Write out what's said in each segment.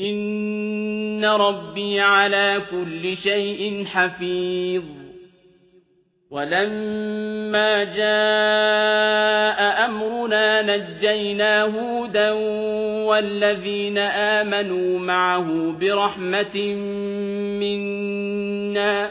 إن ربي على كل شيء حفيظ. ولما جاء أمرنا نجينا هودا والذين آمنوا معه برحمة منا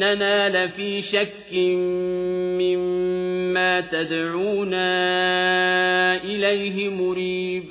وإننا لفي شك مما تدعونا إليه مريب